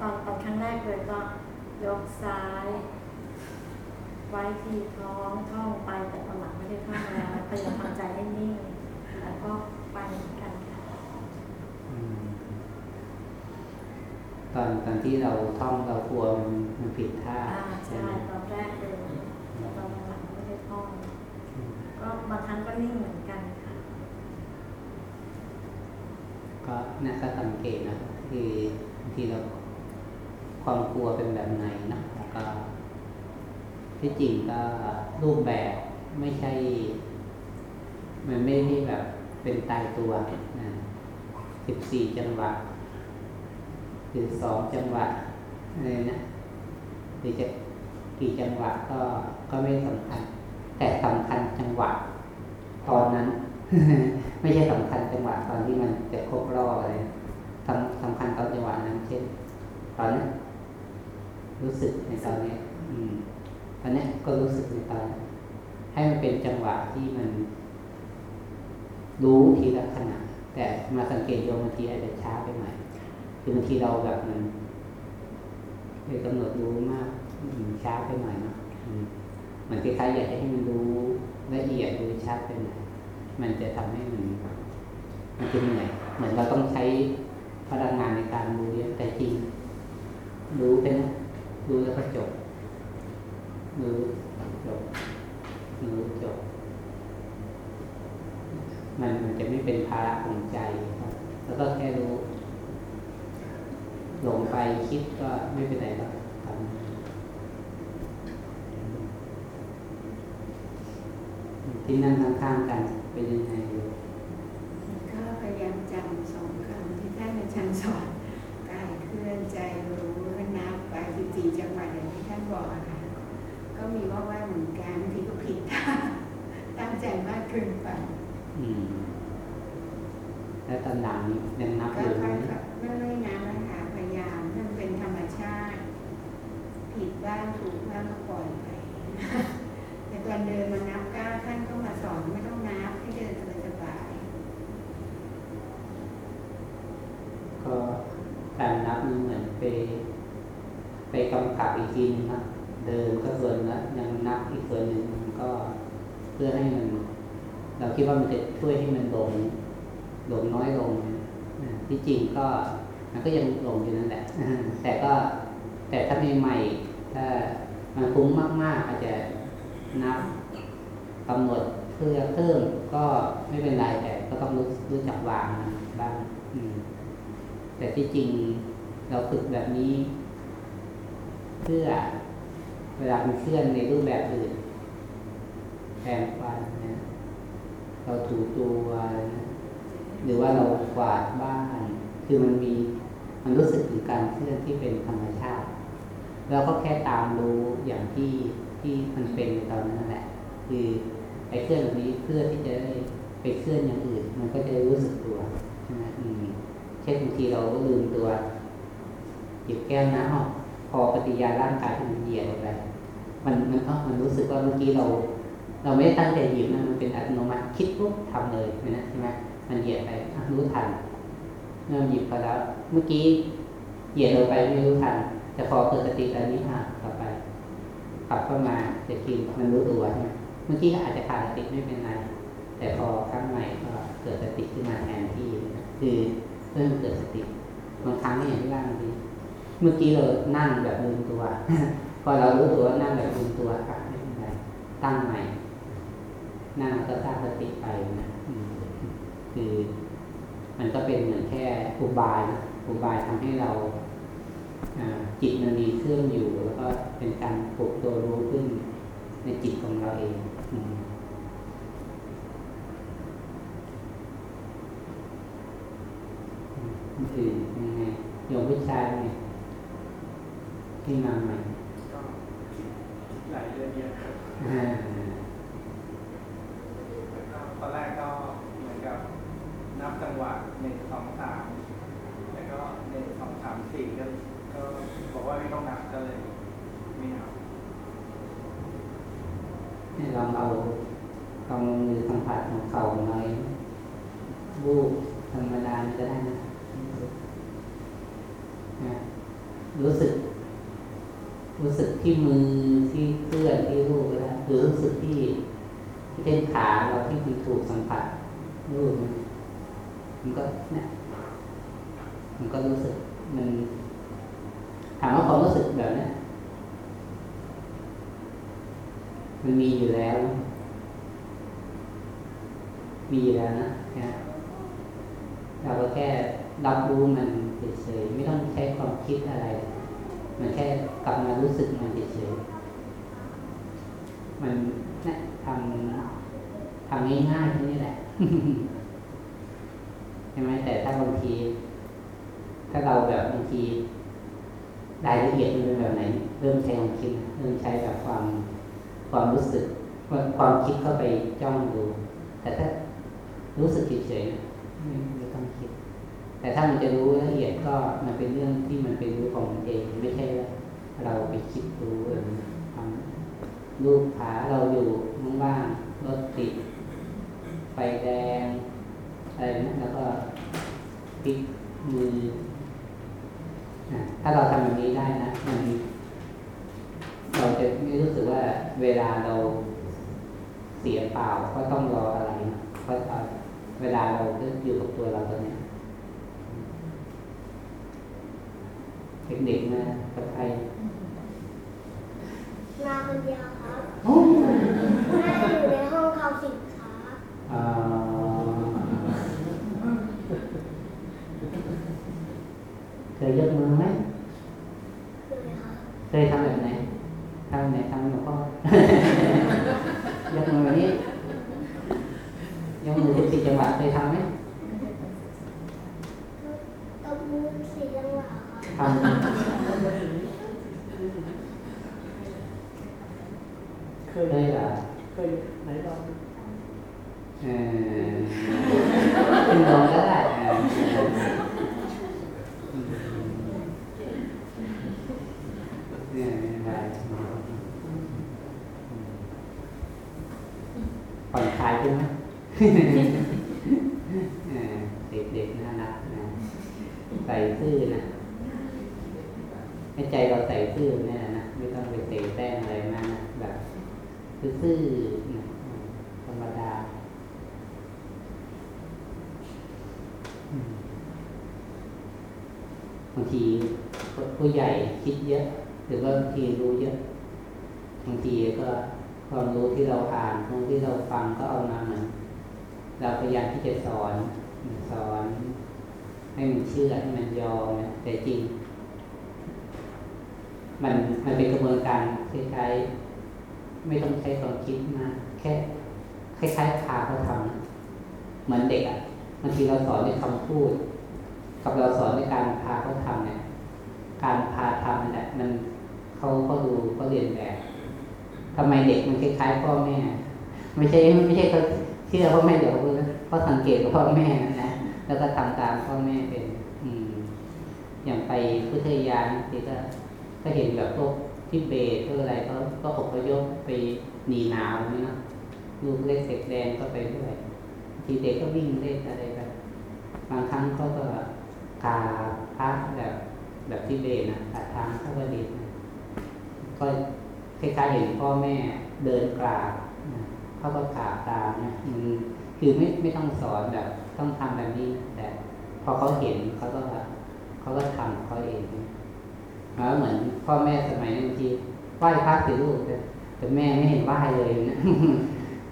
ตอนตอนครั้งแรกเลยก็ยกซ้าย ไว้ที่ท้องท่องไปแต่ตอนหลังไม่ได้ท่องแล้วพยายามทำใจให้นิ่งแล้วก็ไปเหมือนกันค่ะอืมตอนตอนที่เราท่องเรากลัวมันมันผิดท่าอ่าใช่ไหมตอนแรกเลยแต่ตอนหลังไม่ได้ท่องอืมก็บางครั้งก็นิ่งเหมือนกันค่ะ ก็น่าก็สังเกตนะคือบางทีเรา ความกลัวเป็นแบบไหนนะก็ที่จริงก็รูปแบบไม่ใช่ มันไม่ได้แบบเป็นตายตัวนะสิบสี่จังหวะหรือสองจังหวะอะไรนะหรือจะกี่จังหวะก็ก็ไม่สำคัญ แต่สำคัญจังหวะตอนนั้น ไม่ใช่สำคัญจังหวะตอนที่มันจะครบรอบอะไรสำคัญตอนจังหวะนั้นเช่นตอนนี้น รู้สึกในตอนนี้อืมตอนนี้ก็รู้สึกในตอนนั้ให้มันเป็นจังหวะที่มัน รู้ทีละขณะแต่มาสังเกตโยมบางทีอาจจะช้าไปหน่อยคือบางทีเราแบบมันไปกำหนดรู้มากช้าไปหน่อยเนาะมเหมือนคล้ายๆอยากให้มันรู้ละเอียดรู้ชัดไปหน่อยมันจะทำให้มันมันจะเหนื่อยเหมือนเราต้องใช้พลังงานในการรู้เยอะแต่จริงรู้เป็น รู้แล้วก็จบรู้จบรู้จบ มันมันจะไม่เป็นภาระของใจครับ แล้วก็แค่รู้หลงไปคิดก็ไม่เป็นไรหรอกทำที่นั่งข้างๆกันเป็นยังไงอยู่ ก็พยายามจำสองคำที่ท่านอาจารย์สอนกายเคลื่อนใจรู้และนับไปสิบสี่จังหวะอย่างที่ท่านบอกอะค่ะก็ มีว่าว่าเหมือนกันบางทีก็ผิดท่าตั้งใจมากเกินไปอืมแล้วตอนหลังนี่ยังนับก็อยู่ไหมค่อยๆไม่ไม่นับนะคะพยายามให้มันเป็นธรรมชาติ ผิดบ้างถูกบ้างก็ปล่อยไปแต่ตอนเดินมานับก้าวท่านก็มาสอนไม่ต้องนับให้เดินสบายๆก็การนับนี่เหมือนไป ไปกำกับอีกทีนึงนะ เดินก็ส่วนละยังนับอีกส่วนหนึ่งมันก็เพื่อให้มัน เราคิดว่ามันจะช่วยให้มันลงลงน้อยลงที่จริงก็มันก็ยังลงอยู่นั่นแหละแต่ก็แต่ถ้าใหม่ๆถ้ามันคุ้มมาก ๆ อาจจะนับกำหนดเพื่อเพิ่มก็ไม่เป็นไรแต่ก็ต้องรู้รู้จักวางบ้างแต่ที่จริงเราฝึกแบบนี้ เพื่อ เวลามันเคลื่อนในรูปแบบอื่นแปรงฟันนะเราถูตัวนะหรือว่าเรากวาดบ้าน คือมันมีมันรู้สึกถึงการเคลื่อนที่เป็นธรรมชาติเราก็แค่ตามรู้อย่างที่ที่มันเป็นในตอนนั้นแหละ คือไอ้เคลื่อนแบบนี้เพื่อที่จะได้ไปเคลื่อนอย่างอื่น มันก็จะรู้สึกตัวใช่ไหมอืมเช่นบางทีเราก็ลืมตัวหยิบแก้วน้ำพอปฏิยาร่างกายมันเหยียดไป มันมันเอ้ามันรู้สึกว่าเมื่อกี้เรา เราไม่ได้ตั้งใจหยิบนะมันเป็นอัตโนมัติคิดปุ๊บทำเลยนะใช่ไหมมันเหยียดไปรู้ทันเมื่อหยิบไปแล้ว เมื่อกี้เหยียดลงไปไม่รู้ทันแต่พอเกิดสติตอนนี้อะกลับไปกลับเข้ามาจะกินมันรู้ตัวใช่ไหมเมื่อกี้ก็อาจจะขาดสติไม่เป็นไรแต่พอครั้งใหม่ก็เกิดสติขึ้นมาแทนที่นะคือเริ่มเกิดสติบางครั้งก็อย่างที่ว่าบางทีเมื่อกี้เรานั่งแบบลืมตัว พอเรารู้ตัวว่านั่งแบบลืมตัวอะไม่เป็นไรตั้งใหม่นั่งก็สร้างสติไปนะคือมันก็เป็นเหมือนแค่อุบายนะอุบายทำให้เราจิตมันมีเครื่องอยู่ แล้วก็เป็นการปลุกตัวรู้ขึ้นในจิตของเราเองอืมอื่นยังไงโยมผู้ชายไงที่มาใหม่ ก็หลายเดือนเยอะครับ อ่า แล้วก็ตอนแรกก็เหมือนกับนับจังหวะหนึ่งสองสามแล้วก็หนึ่งสองสามสี่ก็ก็บอกว่าไม่ต้องนับก็เลยไม่นับ ให้ลองเอาลองมือสัมผัสของเข่าหน่อยบูบธรรมดาก็ได้นะนะ รู้สึก รู้สึก ที่มือที่เคลื่อนที่รูปก็ได้หรือรู้สึกที่ที่เส้นขาเราที่มันถูกสัมผัสรูปมันมันก็เนี่ยมันก็รู้สึกมันถามว่าความรู้สึกแบบนี้มันมีอยู่แล้ว มีแล้วนะนะเราก็แค่รับรู้มันเฉยๆไม่ต้องใช้ความคิดอะไร มันแค่ ลับมารู้สึกมันเฉยๆมันเนี่ยทำทำง่ายๆแค่นี้แหละใช่ไหมแต่ถ้าบางที ถ้าเราแบบบางทีรายละเอียดมันเป็นแบบไหน เริ่มใช้ความคิด เริ่มใช้แบบความความรู้สึกความคิดเข้าไปจ้องดู แต่ถ้ารู้สึกเฉยๆไม่ไม่ต้องคิด แต่ถ้ามันจะรู้ละเอียดก็มันเป็นเรื่องที่มันเป็นรู้ของมันเองไม่ใช่ว่า เราไปคิดรู้เองทำรูปขาเราอยู่ว่างๆรถติดไฟแดงอะไรนะแล้วก็พลิกมือนะถ้าเราทำแบบนี้ได้นะมันเราจะไม่รู้สึกว่าเวลาเราเสียเปล่าก็ต้องรออะไรนะเพราะว่าเวลาเราก็อยู่กับตัวเราตอนเนี้ยเด็กๆนะกับใคร มาคนเดียวครับโอ้แม่อยู่ในห้องเขาสิบครับอ่าเคยยกมือไหม เลยครับ เคยทำแบบไหนทำแบบไหนทำหลวงพ่อ ยกมือแบบนี้ยกมือสิบสี่จังหวะเคยทำไหม ตบมือสี่จังหวะครับ ทำ เค เค ย ยเหรอ เคยไหนลอง เออเป็นลองก็ได้เอออืมเนี่ยไม่เป็นไร ผ่อนคลายใช่ไหมเด็กๆน่ารักนะใส่ซื่อนะให้ใจเราใส่ซื่อเนี่ยนะไม่ต้องไปเตะแต้งอะไรมากนะแบบซื่อธรรมดาบางทีผู้ใหญ่คิดเยอะ หรือว่าบางทีรู้เยอะบางทีก็ ความรู้ที่เราอ่านความรู้ที่เราฟังก็เอามาเหมือนเราพยายามที่จะสอนสอน ให้มันเชื่อให้มันยอมนะแต่จริง มันมันเป็นกระบวนการคล้ายๆไม่ต้องใช้ความคิดมากแค่คล้ายๆพาเขาทำเหมือนเด็กอะบางทีเราสอนด้วยคำพูด กับเราสอนด้วยการพาเขาทำเนี่ยการพาทำนั่นแหละมันเขาเขาดูเขาเรียนแบบ ทำไมเด็กมันคล้ายๆพ่อแม่ ไม่ใช่ไม่ใช่เขาเชื่อพ่อแม่เดี๋ยวเขาเขาสังเกตพ่อแม่นะแล้วก็ทำตามพ่อแม่เป็น อืม อย่างไปพุทธยานที่ก็ก็เห็นแบบพวกที่เบสพวกอะไรก็ก็อพยพไปหนีหนาวนี่เนาะลูกเล็กเด็กแดงก็ไปด้วยทีเด็กก็วิ่งเล่นอะไรแบบบางครั้งเขาก็กราบพระแบบแบบที่เบสนะกราบทางเข้าก็ดีนะก็ค ล้ายๆเห็นพ่อแม่เดินกราบเขาก็กราบตามนะมันคือไม่ไม่ต้องสอนแบบ ต้องทำแบบนี้ แต่พอเขาเห็นเขาก็เขาก็ทำเขาเองแล้วเหมือนพ่อแม่สมัยนั้นทีไหว้พระสิลูกแต่แต่แม่ไม่เห็นไหว้เลยนะ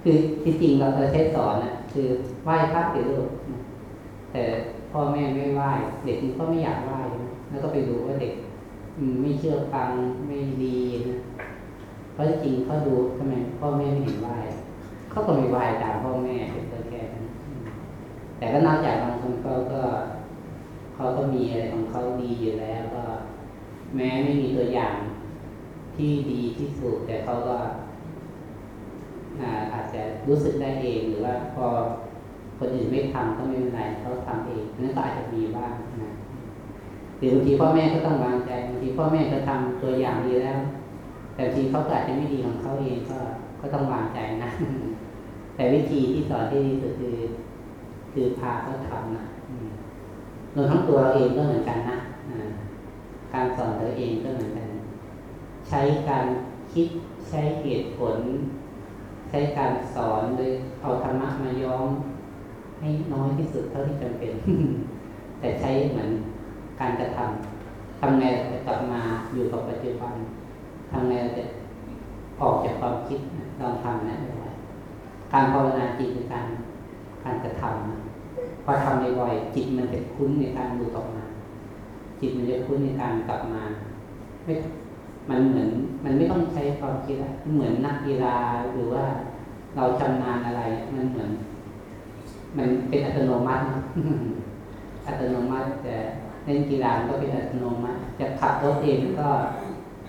คือที่จริงเราเราใช้สอนนะคือไหว้พระสิลูกแต่พ่อแม่ไม่ไหว้เด็กก็ไม่อยากไหว้แล้วก็ไปดูว่าเด็กไม่เชื่อฟังไม่ดีนะ เพราะจริงเขาดูทำไมพ่อแม่ไม่เห็นไหวเขาก็ไม่ไหวตามพ่อแม่เป็นตัวแค่นั้นแต่ก็นอกจากบางคนเขาก็เขาก็มีอะไรของเขาดีอยู่แล้วก็ แม้ไม่มีตัวอย่างที่ดีที่สุดแต่เขาก็อ่าอาจจะรู้สึกได้เองหรือว่าพอคนอื่นไม่ทำก็ไม่เป็นไรเขาทำเองนั่นก็อาจจะมีบ้างนะหรือบางทีพ่อแม่ก็ต้องวางใจบางทีพ่อแม่ก็ทำตัวอย่างดีแล้ว แต่บางเขาอาจจะไม่ดีของเขาเองก็ก็ต้องวางใจนะ แต่วิธีที่สอนที่ดีสุดคือ คือพาเขาทำนะรวมทั้งตัวเราเองก็เหมือนกันนะการสอนตัวเองก็เหมือนกัน ใช้การคิดใช้เหตุผล ใช้การสอนโดยเอาธรรมะมาย้อม ให้น้อยที่สุดเท่าที่จำเป็น แต่ใช้เหมือนการกระทำทำไงกลับมาอยู่กับปัจจุบัน ทำไงเราจะออกจากความคิดนะลองทำนะเอาไว้การภาวนาจิตคือการการกระทำนะพอทำบ่อยๆจิตมันจะคุ้นในการดูกลับมา จิตมันจะคุ้นในการกลับมาไม่มันเหมือนมันไม่ต้องใช้ความคิดอะเหมือนนักกีฬาหรือว่าเราชำนาญอะไรมันเหมือน มันเป็นอัตโนมัติอัตโนมัติแต่เล่นกีฬาก็เป็นอัตโนมัติจะขับรถเองก็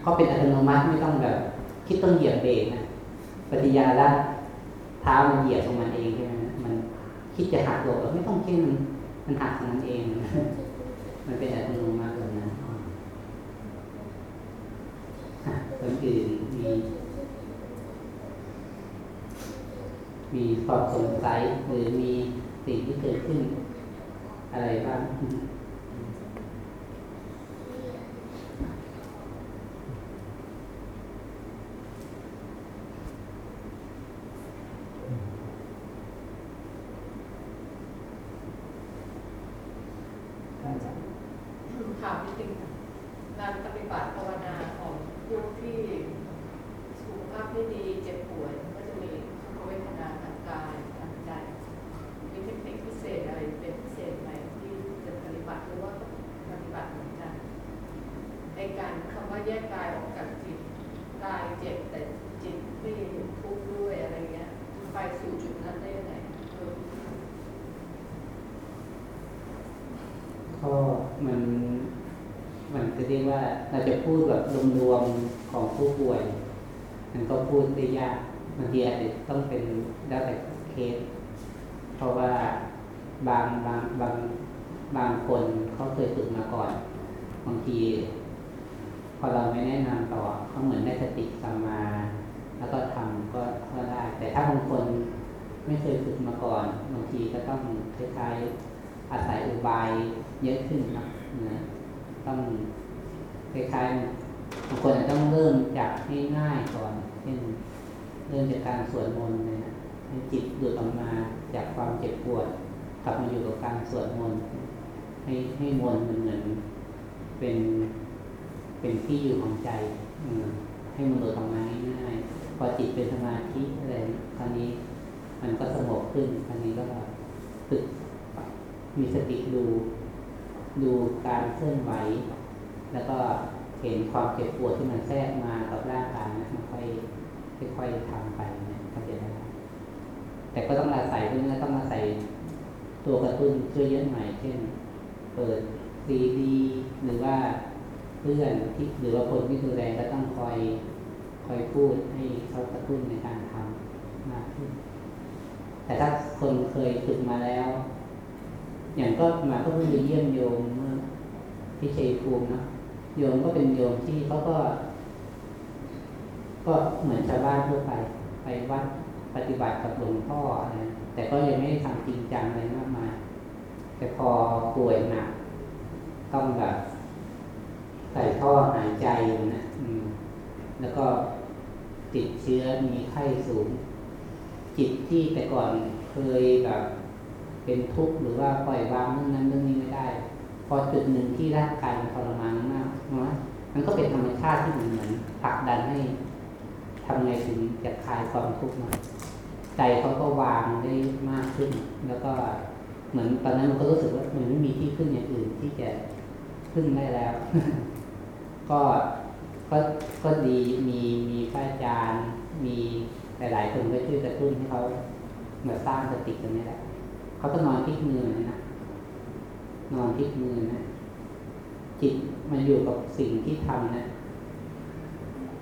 ก็เป็นอัตโนมัติไม่ต้องแบบ คิดต้องเหยียบเบรกนะปฏิญาละเท้ามันเหยียบของมันเองใช่ไหมมันคิดจะหักหลบไม่ต้องคิดมันมันหักของมันเอง มันเป็นอัตโนมัติแบบนั้นะคนอื่นมี มีความสงสัยหรือมีสิ่งที่เกิดขึ้น อะไรบ้าง ถามนิดนึงค่ะการปฏิบัติภาวนาของผู้ที่สุขภาพไม่ดีเจ็บป่วยก็จะมีทุกขเวทนาทางกายทางใจ มีเทคนิคพิเศษอะไรเป็นพิเศษไหมที่จะปฏิบัติหรือว่าปฏิบัติเหมือนกันในการคำว่าแยกกายออกจากจิตกายเจ็บแต่จิตไม่ทุกข์ด้วยอะไรเงี้ยไปสู่จุดนั้นได้ยังไงเออ ก็มันมันจะเรียก ว่าเราจะพูดแบบรวมๆของผู้ป่วย มันก็พูดได้ยากบางทีอาจจะต้องเป็นแล้วแต่เคส เพราะว่าบางบางบางบางคนเขาเคยฝึกมาก่อน บางที พอเราไม่แนะนำต่อเขาเหมือนได้สติสัมมา แล้วก็ทำก็ก็ได้ แต่ถ้าบางคนไม่เคยฝึกมาก่อน บางทีก็ต้องคล้ายๆอาศัยอุบายเยอะขึ้นนะนะต้อง คล้ายๆบางคนอาจจะต้องเริ่มจากง่ายๆก่อนเช่นเริ่มจากการสวดมนต์เลยนะให้จิตหลุดออกมาจากความเจ็บปวดกลับมาอยู่กับการสวดมนต์ให้ให้มนต์มันเหมือนเป็นเป็นที่อยู่ของใจอให้มันหลุดออกมาง่ายๆพอจิตเป็นสมาธิอะไรคราวนี้มันก็สงบขึ้นคราวนี้ก็ฝึกมีสติดู ดูการเคลื่อนไหว แล้วก็เห็นความเจ็บปวดที่มันแทรกมากับร่างกายนะมันค่อยค่อยๆทำไปนะก็จได้แต่ก็ต้องอาศัยเพื่อนต้องอาศัยตัวกระตุ้นช่วยเยอะหน่อยเช่น เปิดซีดีหรือว่าเพื่อนที่หรือว่าคนที่ดูแลก็ต้องคอยคอยพูดให้เขากระตุ้นในการทำมากขึ้น แต่ถ้าคนเคยฝึกมาแล้ว อย่างก็มาก็เพิ่งไปเยี่ยมโยมเมื่อที่ชัยภูมิเนะ โยมก็เป็นโยมที่เขาก็ ก็เหมือนชาวบ้านทั่วไป ไปวัดปฏิบัติกับหลวงพ่ออะไรนะแต่ก็ยังไม่ได้ทำจริงจังอะไรมากมายแต่พอป่วยหนักต้องแบบใส่ท่อหายใจนะอืมแล้วก็ติดเชื้อมีไข้สูง จิตที่แต่ก่อนเคยแบบเป็นทุกข์หรือว่าปล่อยวางเรื่องนั้นเรื่องนี้ไม่ได้ พอจุดหนึ่งที่ร่างกายมันทรมานมากนะมันก็เป็นธรรมชาติที่เหมือนผลักดันให้ทำไงถึงจะคลายความทุกข์มาใจเขาก็วางได้มากขึ้น แล้วก็เหมือนตอนนั้นมันก็รู้สึกว่ามันไม่มีที่พึ่งอย่างอื่นที่จะพึ่งได้แล้ว ก็ก็ก็ดีมีมีพระอาจารย์มีหลาย ๆ คนก็ช่วยกระตุ้นให้เขามาสร้างสติตรงนี้แหละเขาก็นอนพลิกมือนะ นอนพลิกมือนะจิตมันอยู่กับสิ่งที่ทำนะ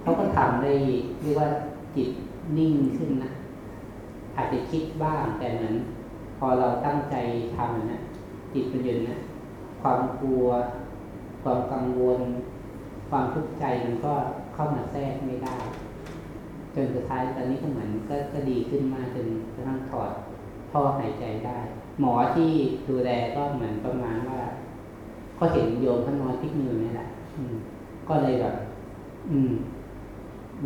เขาก็ทำได้เรียกว่าจิตนิ่งขึ้นนะอาจจะคิดบ้างแต่เหมือนพอเราตั้งใจทำนะจิตมันเย็นนะความกลัว ความกังวล ความทุกข์ใจมันก็เข้ามาแทรกไม่ได้ จนสุดท้ายตอนนี้ก็เหมือนก็ก็ดีขึ้นมากจนกระทั่งถอดท่อหายใจได้ หมอที่ดูแลก็เหมือนประมาณว่าก็เห็นโยมเขานอนพลิกมือนี่แหละก็เลยแบบ อืม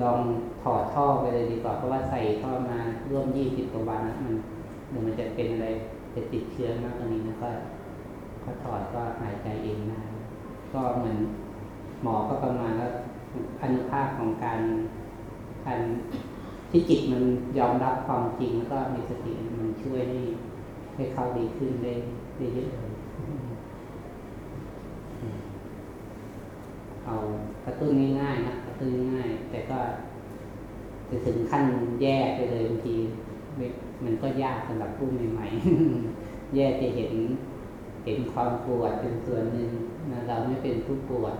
ลองถอดท่อไปเลยดีกว่าเพราะว่าใส่ท่อมาร่วมยี่สิบกว่าวันนะมันเดี๋ยวมันจะเป็นอะไรจะติดเชื้อมากกว่านี้นะก็ก็ถอดก็หายใจเองได้ก็เหมือนหมอก็ประมาณว่าอนุภาพของการการที่จิตมันยอมรับความจริงแล้วก็มีสติมันช่วยให้ ให้เขาดีขึ้นได้ได้เยอะเลยเอากระตุ้นง่ายๆนะกระตุ้นง่ายแต่ก็จะถึงขั้นแย่ไปเลยบางทีม่มันก็ยากสำหรับผู้ใหม่ๆแย่จะเห็นเห็นความปวดเป็นส่วนหนึ่งนะเราไม่เป็นผู้ปวด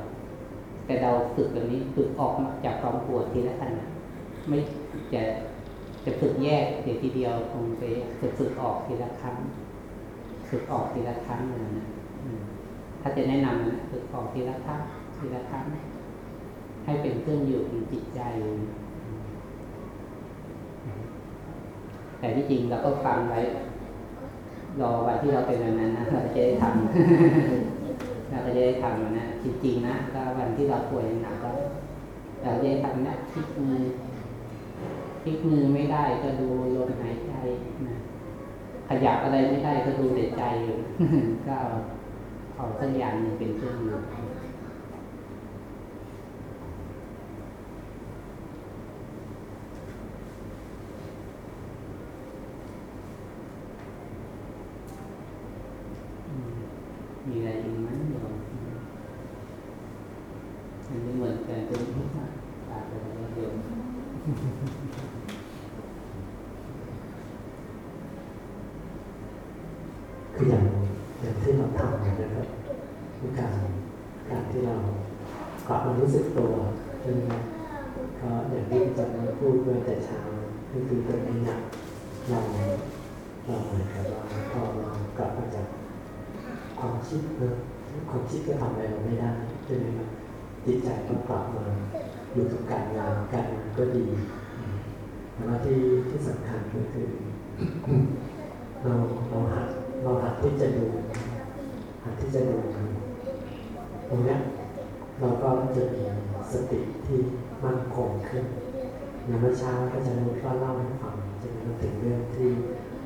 แต่เราฝึกแบบนี้ฝึกออกมาจากความปวดทีละขณะไม่จะ จะฝึกแยกเดี๋ยวทีเดียวคงไปจะฝึกออกทีละครั้ง ฝึกออกทีละครั้งเลยนะถ้าจะแนะนำนะฝึกออกทีละครั้งทีละครั้งให้เป็นเครื่องอยู่ของจิตใจแต่ที่จริงเราก็ฟังไว้ รอวันที่เราเป็นแบบนั้นนะเราจะได้ทำเราก็จะได้ทำนะจริงๆนะก็วันที่เราป่วยหนักก็เราจะได้ทำนะพลิกมือ ลิกมือไม่ได้ก็ดูลมหายใจนะขยับอะไรไม่ได้ก็ดูแต่ใจอยู่ก็เอาสักอย่างหนึ่งเป็นเครื่องมืออืมมีอะไรอีกไหมโยมอันนี้เหมือนกันเป็นปากเลยนะโยม คืออย่างอย่างที่เราทำนะครับคือการการที่เรา กลับมารู้สึกตัวใช่ไหมครับก็อย่างที่อาจารย์พูดเมื่อแต่เช้าก็คือตรงนี้นี่ยเราเราเหมือนกับว่าพอเรากลับมาจากความคิดเนอะความคิดก็ทำอะไรเราไม่ได้ใช่ไหมครับจิตใจก็กลับมาอยู่กับการงานการงานก็ดีแต่ว่าที่ที่สำคัญก็คือเราเราหัดเราหัดที่จะดูหัดที่จะดูตรงนี้ เราก็จะมีสติที่มั่นคงขึ้นอย่างเมื่อเช้าก็จะรู้ก็เล่าให้ฟังจะมีถึงเรื่องที่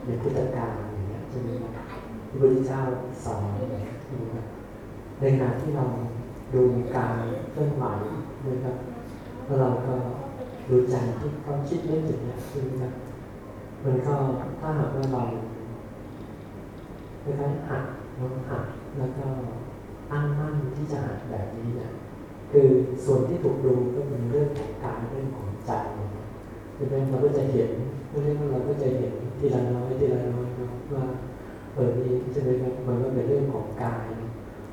ในพุทธกาลอย่างเงี้ยใช่ไหมครับพระพุทธเจ้าสอนในงานที่เราดูการเคลื่อนไหวนะครับแล้วเราก็ดูใจที่เขาคิดเรื่องอย่งเงี้ยใช่ไหมครับมันก็ถ้าหากว่าเราคล้ายๆหัดน้องหัดแล้วก็ตั้งมั่นที่จะหัดแบบนี้เนี่ย คือส่วนที่ถูกดูก็เป็นเรื่องของกายเรื่องของใจใช่ไหมเราก็จะเห็นเรื่องเราก็จะเห็นทีละน้อยทีละน้อยนะว่าเออนี่ใช่ไหมครับมันก็เป็นเรื่องของกาย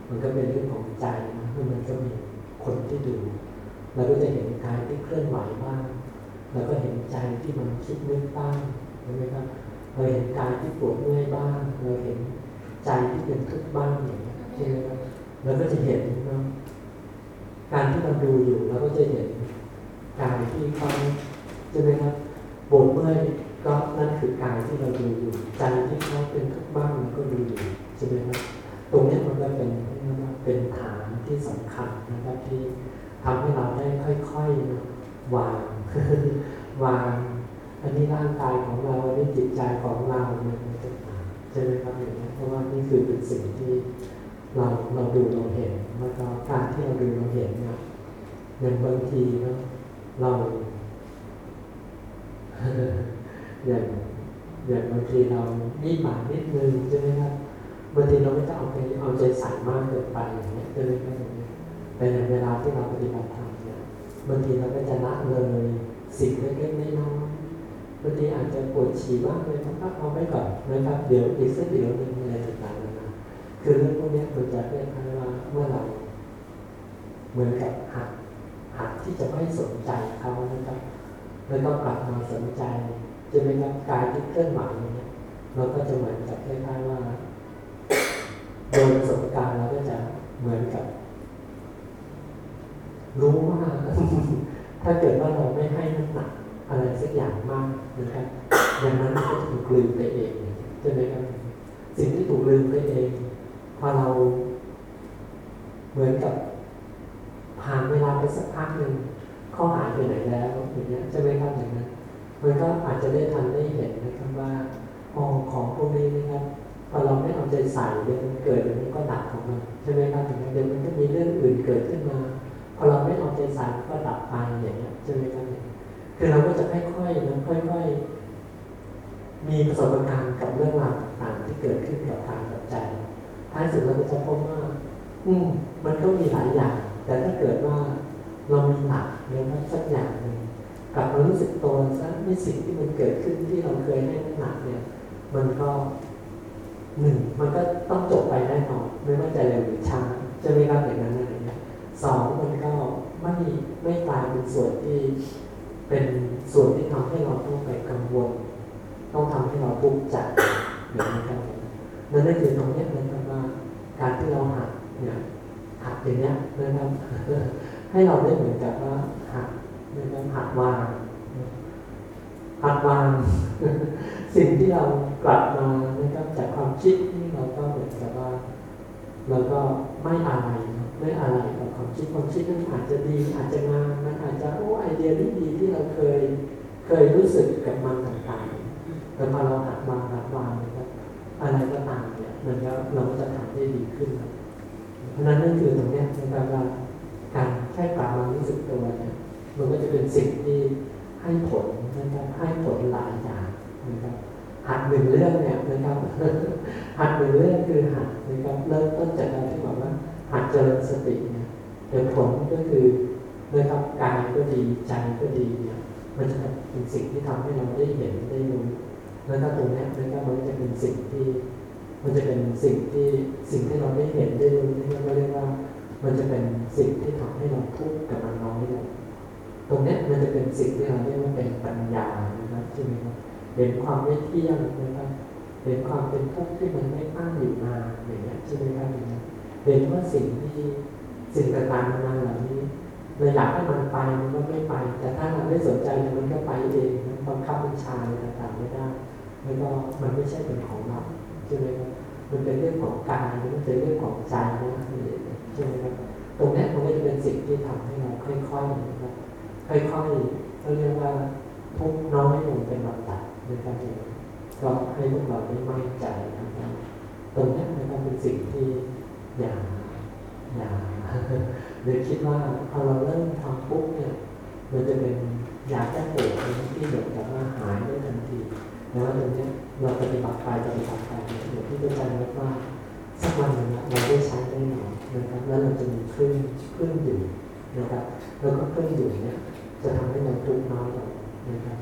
มันก็เป็นเรื่องของใจนะแล้วมันก็มีคนที่ดูเราก็จะเห็นกายที่เคลื่อนไหวบ้างแล้วก็เห็นใจที่มันคิดนึกบ้างใช่ไหมครับเราเห็นกายที่ปวดเมื่อยบ้าง เราเห็นใจที่เป็นทุกข์บ้างอย่างเงี้ยใช่ไหมครับเราก็จะเห็นนะ การที่เราดูอยู่เราก็จะเห็นกายที่เขาใช่ไหมครับปวดเมื่อยก็นั่นคือกายที่เราดูอยู่ใจที่เขาเป็นทุกบ้างเราก็ดูอยู่ใช่ไหมครับตรงนี้มันก็เป็นเรียกว่าเป็นฐานที่สำคัญนะครับที่ทำให้เราได้ค่อยๆวางวางอันนี้ร่างกายของเราอันนี้จิตใจของเราเนี่ยมันจะใช่ไหมครับอย่างนี้เพราะว่านี่คือเป็นสิ่งที่ เราเราดูเราเห็นแล้วก็การที่เราดูเราเห็นเนี่ยอย่างบางทีเนาะเราอย่างอย่างบางทีเรานิดหมายนิดนึงใช่ไหมครับบางทีเราไม่ต้องเอาไปเอาใจใส่มากเกินไปอย่างเงี้ยใช่ไหมครับอย่างเงี้ยแต่ในเวลาที่เราปฏิบัติธรรมเนี่ยบางทีเราก็จะละเลยสิ่งเล็กๆน้อยๆบางทีอาจจะปวดฉี่บ้างเลยนะครับเอาไว้ก่อนนะครับเดี๋ยวอีกสักเดี๋ยวหนึงอะไรต่ง คือเรื่องพวกนี้ยมันจะเป็นอะไรว่าเมื่อเราเหมือนกับหัดหัดที่จะไม่สนใจเขานะครับแล้วก็กลับมาสนใจ จะเป็นกายที่เคลื่อนไหวอย่างเงี้ยเราก็จะเหมือนกับคล้ายๆว่าโดยประสบการณ์เราก็จะเหมือนกับ รู้ว่า ถ้าเกิดว่าเราไม่ให้น้ำหนักอะไรสักอย่างมากนะครับอย่างนั้นมันก็ถูกลืมไปเองใช่ไหมครับสิ่งที่ถูกลืมไปเอง พอเราเหมือนกับผ่านเวลาไปสักพักหนึ่งข้อหายไปไหนแล้วอย่างเงี้ยใช่ไหมครับอย่างนั้นมันก็อาจจะได้ทันได้เห็นนะครับว่าอ๋อของพวกนี้นะครับพอเราไม่เอาใจใส่เดี๋ยวมันเกิดมันก็ดับของมันใช่ไหมครับอย่างนั้นเดี๋ยวมันก็มีเรื่องอื่นเกิดขึ้นมาพอเราไม่เอาใจใส่ก็ดับไปอย่างเงี้ยใช่ไหมครับคือเราก็จะค่อยๆนะค่อยๆมีประสบการณ์กับเรื่องราวต่างๆที่เกิดขึ้นกับทางกับใจ ท้ายสุดเราจะพบว่าอืมมันก็มีหลายอย่าง แต่ถ้าเกิดว่าเรามีหลักนะครับสักอย่างหนึ่งกลับมารู้สึกตัวซะในสิ่งที่มันเกิดขึ้นที่เราเคยให้น้ำหนักเนี่ย มันก็หนึ่งมันก็ต้องจบไปแน่นอนไม่ว่าจะเร็วหรือช้าจะไม่รับอย่างนั้นอะไรเงี้ยสองมันก็ไม่ไม่กลายเป็นส่วนที่เป็นส่วนที่ทำให้เราต้องไปกังวล ต้องทำให้เราทุกข์ใจอย่างนี้ครับ นั่นนั่นคือตรงนี้ยนะครับว่าการที่เราหักเนี่ยหักอย่างเนี้ยนะครับให้เราได้เหมือนกับว่าหักนะครับหักวางหักวางสิ่งที่เรากลับมานะครับจากความคิดที่เราก็เหมือนกับว่าเราก็ไม่อะไรไม่อะไรกับความคิดความคิดนั้นอาจจะดีอาจจะงามมันอาจจะโอ้ไอเดียที่ดีที่เราเคยเคยรู้สึกกับมันต่างๆแต่พอเราหักวางหักวาง อะไรก็ตามเนี่ยมันก็เราก็จะทำได้ดีขึ้น เพราะฉะนั้นนั่นคือตรงเนี้ยนะครับว่าการแค่กลับมารู้สึกตัวเนี่ยมันก็จะเป็นสิ่งที่ให้ผลนะครับให้ผลหลายอย่างนะครับหัดหนึ่งเรื่องเนี่ยนะครับหัดหนึ่งเรื่องคือหัดนะครับเริ่มต้นจากการที่บอกว่าหัดเจริญสติเนี่ยผลก็คือนะครับกายก็ดีใจก็ดีเนี่ยมันจะเป็นสิ่งที่ทำให้เราได้เห็นได้รู้ แล้วถ้าตรงนี้ยนะครับมันจะเป็นสิ่งที่ มันจะเป็นสิ่งที่สิ่งที่เราได้เห็นได้รู้นี่ก็เรียกว่า มันจะเป็นสิ่งที่ทำให้เราทุกข์กับมันน้อยลงตรงนี้มันจะเป็นสิ่งที่เราเรียกว่าเป็นปัญญานะครับใช่ไหมครับเห็นความไม่เที่ยงนะครับเห็นความเป็นทุกข์ที่มันไม่ตั้งอยู่นาอย่างเงี้ใช่ไหมครับอย่างเงี้เห็นว่าสิ่งที่สิ่งต่างๆนานาเหล่านี้เราอยากให้มันไปมันก็ไม่ไป แต่ถ้าเราไม่สนใจมันก็ไปเองบังคับบัญชาอะไรต่างๆไม่ได้ แล้วก็มันไม่ใช่เป็นของเราใช่ไหมครับมันเป็นเรื่องของกายมันเป็นเรื่องของใจนะใช่ไหมครับตรงนี้มันก็จะเป็นสิ่งที่ทำให้เราค่อยๆนะครับค่อยๆเขาเรียกว่าทุกน้อยลงเป็นลำดับนะครับก็ให้พวกเราได้มั่นใจนะครับตรงนี้ยนะครับเป็นสิ่งที่อย่าอย่าหรือคิดว่าพอเราเริ่มทำปุ๊บเนี่ยมันจะเป็นยาแก้ปวดที่เหมือนกับว่าหายได้ทันที แล้วตรงนี้เราปฏิบัติไปปฏิบัติไปเนี่ยเดี๋ยวที่อาจารย์บอกว่าสักวันหนึ่งเราได้ใช้ได้หน่อยนะครับแล้วเราจะมีเครื่องเครื่องดื่มนะครับแล้วก็เครื่องดื่มเนี่ยจะทำให้เราทุกข์น้อยลงนะครับ